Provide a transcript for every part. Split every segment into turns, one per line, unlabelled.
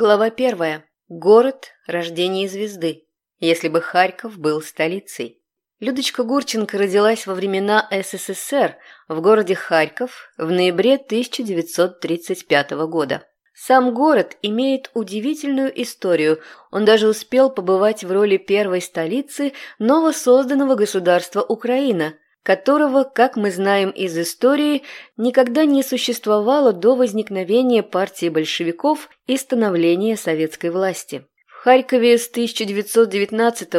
Глава первая. Город рождения звезды. Если бы Харьков был столицей. Людочка Гурченко родилась во времена СССР в городе Харьков в ноябре 1935 года. Сам город имеет удивительную историю. Он даже успел побывать в роли первой столицы новосозданного государства Украина – которого, как мы знаем из истории, никогда не существовало до возникновения партии большевиков и становления советской власти. В Харькове с 1919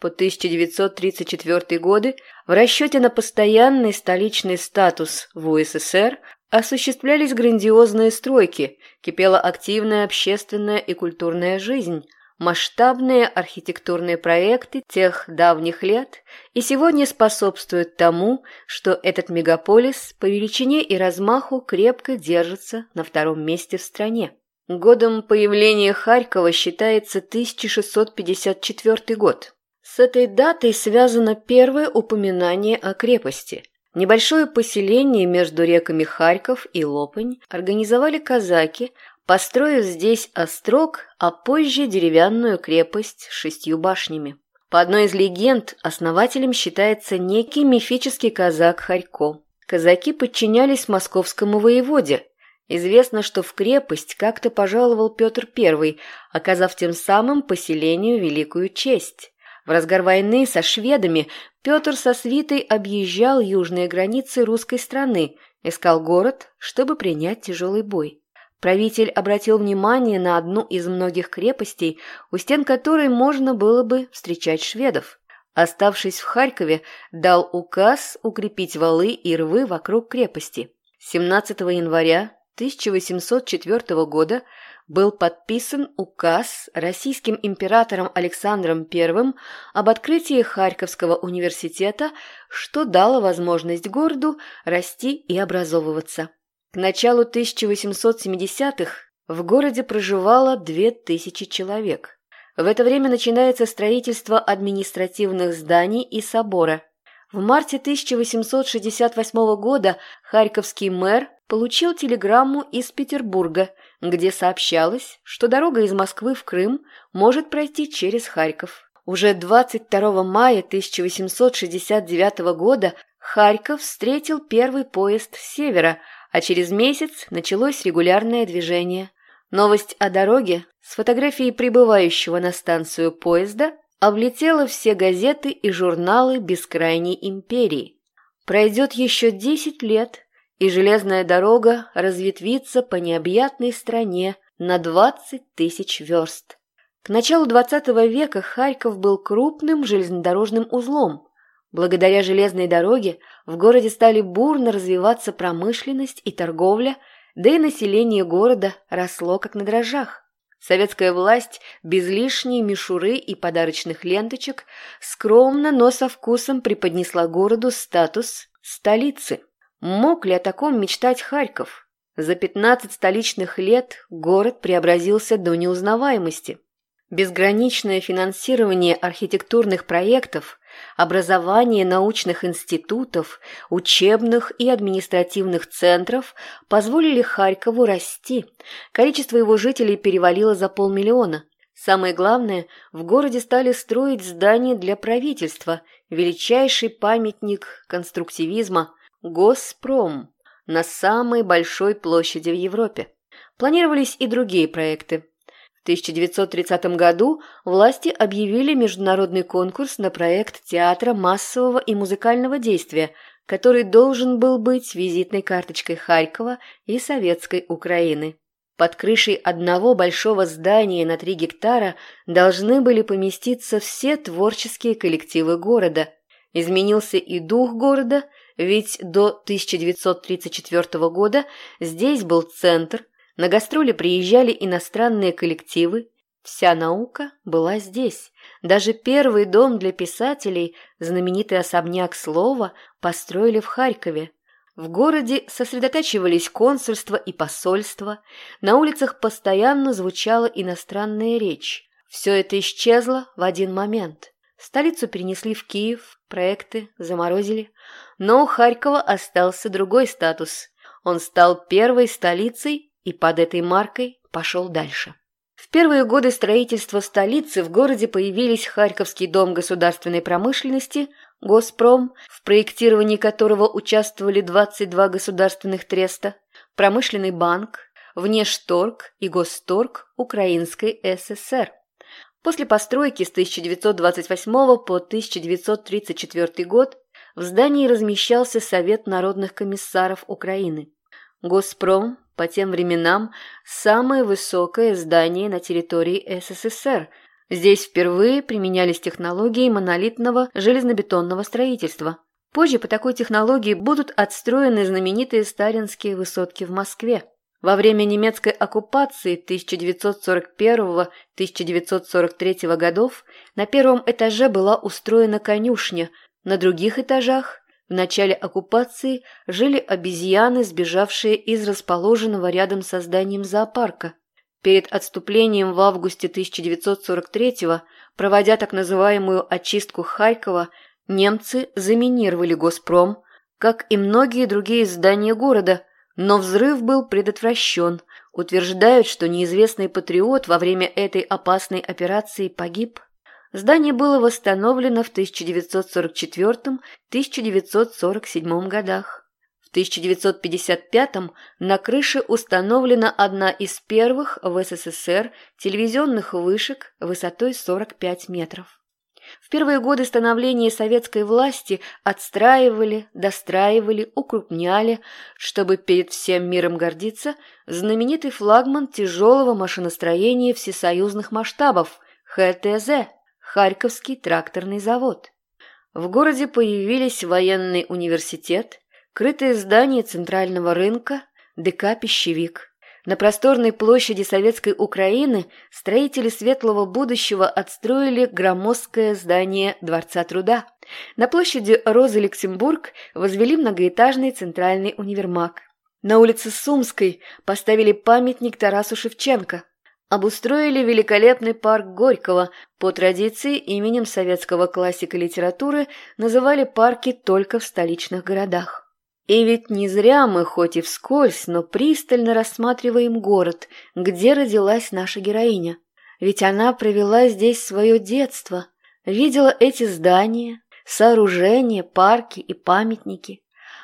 по 1934 годы в расчете на постоянный столичный статус в УССР осуществлялись грандиозные стройки, кипела активная общественная и культурная жизнь – масштабные архитектурные проекты тех давних лет и сегодня способствуют тому, что этот мегаполис по величине и размаху крепко держится на втором месте в стране. Годом появления Харькова считается 1654 год. С этой датой связано первое упоминание о крепости. Небольшое поселение между реками Харьков и Лопань организовали казаки, построив здесь острог, а позже деревянную крепость с шестью башнями. По одной из легенд, основателем считается некий мифический казак Харько. Казаки подчинялись московскому воеводе. Известно, что в крепость как-то пожаловал Петр I, оказав тем самым поселению великую честь. В разгар войны со шведами Петр со свитой объезжал южные границы русской страны, искал город, чтобы принять тяжелый бой. Правитель обратил внимание на одну из многих крепостей, у стен которой можно было бы встречать шведов. Оставшись в Харькове, дал указ укрепить валы и рвы вокруг крепости. 17 января 1804 года был подписан указ российским императором Александром I об открытии Харьковского университета, что дало возможность городу расти и образовываться. К началу 1870-х в городе проживало 2000 человек. В это время начинается строительство административных зданий и собора. В марте 1868 года харьковский мэр получил телеграмму из Петербурга, где сообщалось, что дорога из Москвы в Крым может пройти через Харьков. Уже 22 мая 1869 года Харьков встретил первый поезд с севера – а через месяц началось регулярное движение. Новость о дороге с фотографией прибывающего на станцию поезда облетела все газеты и журналы бескрайней империи. Пройдет еще десять лет, и железная дорога разветвится по необъятной стране на двадцать тысяч верст. К началу XX века Харьков был крупным железнодорожным узлом, Благодаря железной дороге в городе стали бурно развиваться промышленность и торговля, да и население города росло как на дрожжах. Советская власть без лишней мишуры и подарочных ленточек скромно, но со вкусом преподнесла городу статус столицы. Мог ли о таком мечтать Харьков? За 15 столичных лет город преобразился до неузнаваемости. Безграничное финансирование архитектурных проектов, образование научных институтов, учебных и административных центров позволили Харькову расти. Количество его жителей перевалило за полмиллиона. Самое главное, в городе стали строить здания для правительства, величайший памятник конструктивизма – Госпром на самой большой площади в Европе. Планировались и другие проекты. 1930 году власти объявили международный конкурс на проект театра массового и музыкального действия, который должен был быть визитной карточкой Харькова и Советской Украины. Под крышей одного большого здания на три гектара должны были поместиться все творческие коллективы города. Изменился и дух города, ведь до 1934 года здесь был центр – на гастроли приезжали иностранные коллективы. Вся наука была здесь. Даже первый дом для писателей, знаменитый особняк слова, построили в Харькове. В городе сосредотачивались консульства и посольства, на улицах постоянно звучала иностранная речь. Все это исчезло в один момент. Столицу перенесли в Киев, проекты заморозили. Но у Харькова остался другой статус. Он стал первой столицей и под этой маркой пошел дальше. В первые годы строительства столицы в городе появились Харьковский дом государственной промышленности, Госпром, в проектировании которого участвовали 22 государственных треста, Промышленный банк, Внешторг и Госторг Украинской ССР. После постройки с 1928 по 1934 год в здании размещался Совет народных комиссаров Украины. Госпром по тем временам самое высокое здание на территории СССР. Здесь впервые применялись технологии монолитного железнобетонного строительства. Позже по такой технологии будут отстроены знаменитые сталинские высотки в Москве. Во время немецкой оккупации 1941-1943 годов на первом этаже была устроена конюшня, на других этажах в начале оккупации жили обезьяны, сбежавшие из расположенного рядом со зданием зоопарка. Перед отступлением в августе 1943-го, проводя так называемую очистку Харькова, немцы заминировали Госпром, как и многие другие здания города – но взрыв был предотвращен. Утверждают, что неизвестный патриот во время этой опасной операции погиб. Здание было восстановлено в 1944-1947 годах. В 1955 на крыше установлена одна из первых в СССР телевизионных вышек высотой 45 метров. В первые годы становления советской власти отстраивали, достраивали, укрупняли, чтобы перед всем миром гордиться, знаменитый флагман тяжелого машиностроения всесоюзных масштабов ХТЗ – Харьковский тракторный завод. В городе появились военный университет, крытые здания центрального рынка, ДК «Пищевик». На просторной площади Советской Украины строители светлого будущего отстроили громоздкое здание Дворца труда. На площади Розы Люксембург возвели многоэтажный центральный универмаг. На улице Сумской поставили памятник Тарасу Шевченко. Обустроили великолепный парк Горького, по традиции именем советского классика литературы называли парки только в столичных городах. И ведь не зря мы, хоть и вскользь, но пристально рассматриваем город, где родилась наша героиня. Ведь она провела здесь свое детство, видела эти здания, сооружения, парки и памятники.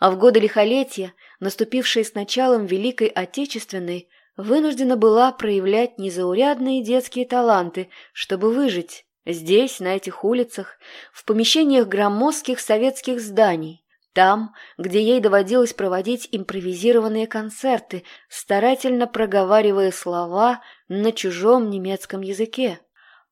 А в годы лихолетия, наступившие с началом Великой Отечественной, вынуждена была проявлять незаурядные детские таланты, чтобы выжить здесь, на этих улицах, в помещениях громоздких советских зданий, там, где ей доводилось проводить импровизированные концерты, старательно проговаривая слова на чужом немецком языке.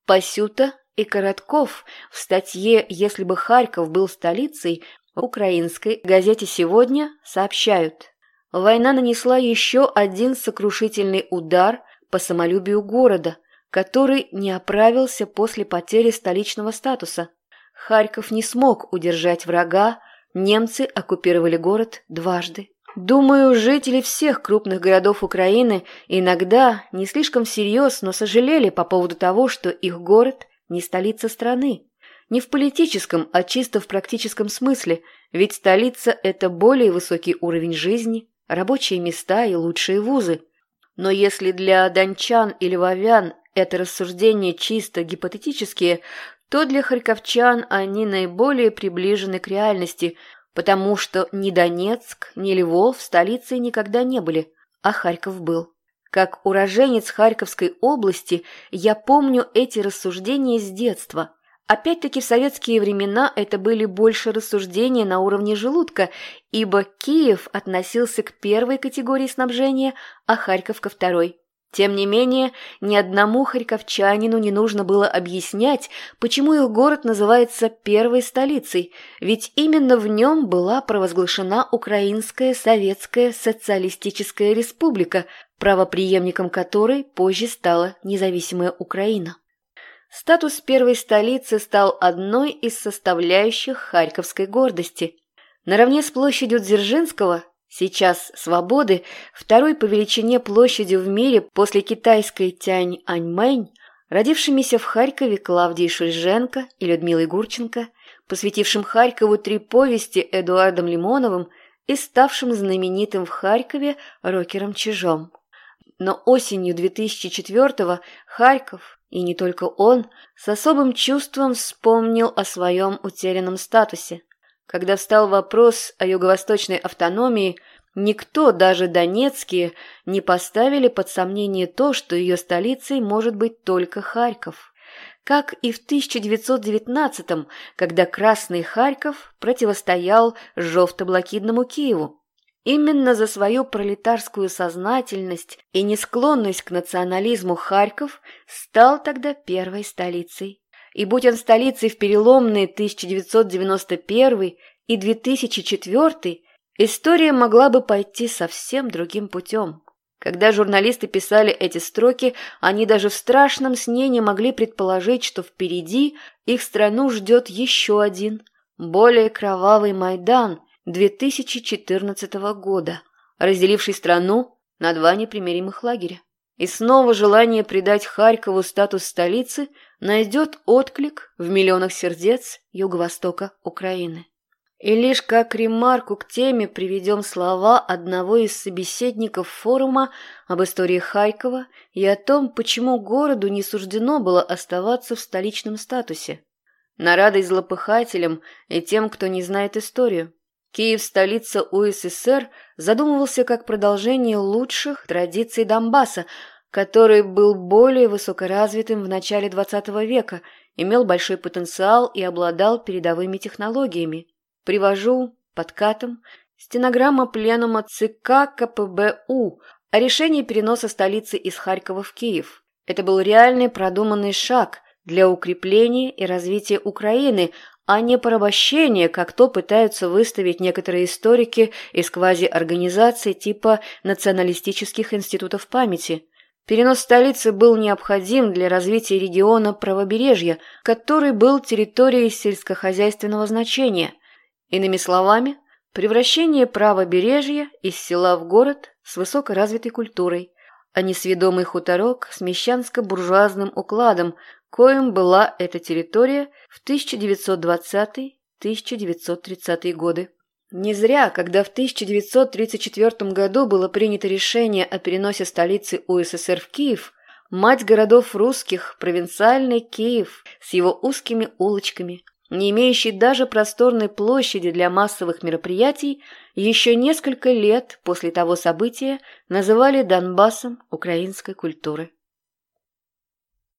Пасюта и Коротков в статье «Если бы Харьков был столицей» в украинской газете «Сегодня» сообщают, война нанесла еще один сокрушительный удар по самолюбию города, который не оправился после потери столичного статуса. Харьков не смог удержать врага, Немцы оккупировали город дважды. Думаю, жители всех крупных городов Украины иногда, не слишком всерьез, но сожалели по поводу того, что их город не столица страны. Не в политическом, а чисто в практическом смысле, ведь столица – это более высокий уровень жизни, рабочие места и лучшие вузы. Но если для дончан или львовян это рассуждения чисто гипотетические, то для харьковчан они наиболее приближены к реальности, потому что ни Донецк, ни Львов столицей никогда не были, а Харьков был. Как уроженец Харьковской области я помню эти рассуждения с детства. Опять-таки в советские времена это были больше рассуждения на уровне желудка, ибо Киев относился к первой категории снабжения, а Харьков ко второй. Тем не менее, ни одному харьковчанину не нужно было объяснять, почему их город называется первой столицей, ведь именно в нем была провозглашена Украинская Советская Социалистическая Республика, правоприемником которой позже стала независимая Украина. Статус первой столицы стал одной из составляющих харьковской гордости. Наравне с площадью Дзержинского Сейчас свободы, второй по величине площадью в мире после китайской Тянь-Аньмэнь, родившимися в Харькове Клавдией Шульженко и Людмилой Гурченко, посвятившим Харькову три повести Эдуардом Лимоновым и ставшим знаменитым в Харькове рокером Чижом. Но осенью 2004-го Харьков, и не только он, с особым чувством вспомнил о своем утерянном статусе. Когда встал вопрос о юго-восточной автономии, никто, даже донецкие, не поставили под сомнение то, что ее столицей может быть только Харьков. Как и в 1919-м, когда Красный Харьков противостоял жовто-блокидному Киеву. Именно за свою пролетарскую сознательность и несклонность к национализму Харьков стал тогда первой столицей. И будь он столицей в переломные 1991 и 2004, история могла бы пойти совсем другим путем. Когда журналисты писали эти строки, они даже в страшном сне не могли предположить, что впереди их страну ждет еще один, более кровавый Майдан – 2014 года, разделивший страну на два непримиримых лагеря. И снова желание придать Харькову статус столицы найдет отклик в миллионах сердец юго-востока Украины. И лишь как ремарку к теме приведем слова одного из собеседников форума об истории Харькова и о том, почему городу не суждено было оставаться в столичном статусе. На радость злопыхателям и тем, кто не знает историю. Киев, столица УССР, задумывался как продолжение лучших традиций Донбасса, который был более высокоразвитым в начале XX века, имел большой потенциал и обладал передовыми технологиями. Привожу подкатом стенограмма пленума ЦК КПБУ о решении переноса столицы из Харькова в Киев. Это был реальный продуманный шаг для укрепления и развития Украины, а не порабощение, как то пытаются выставить некоторые историки из квазиорганизаций типа националистических институтов памяти. Перенос столицы был необходим для развития региона правобережья, который был территорией сельскохозяйственного значения. Иными словами, превращение правобережья из села в город с высокоразвитой культурой, а не сведомый хуторок с мещанско-буржуазным укладом, коим была эта территория в 1920-1930 годы. Не зря, когда в 1934 году было принято решение о переносе столицы УССР в Киев, мать городов русских, провинциальный Киев с его узкими улочками, не имеющий даже просторной площади для массовых мероприятий, еще несколько лет после того события называли Донбассом украинской культуры.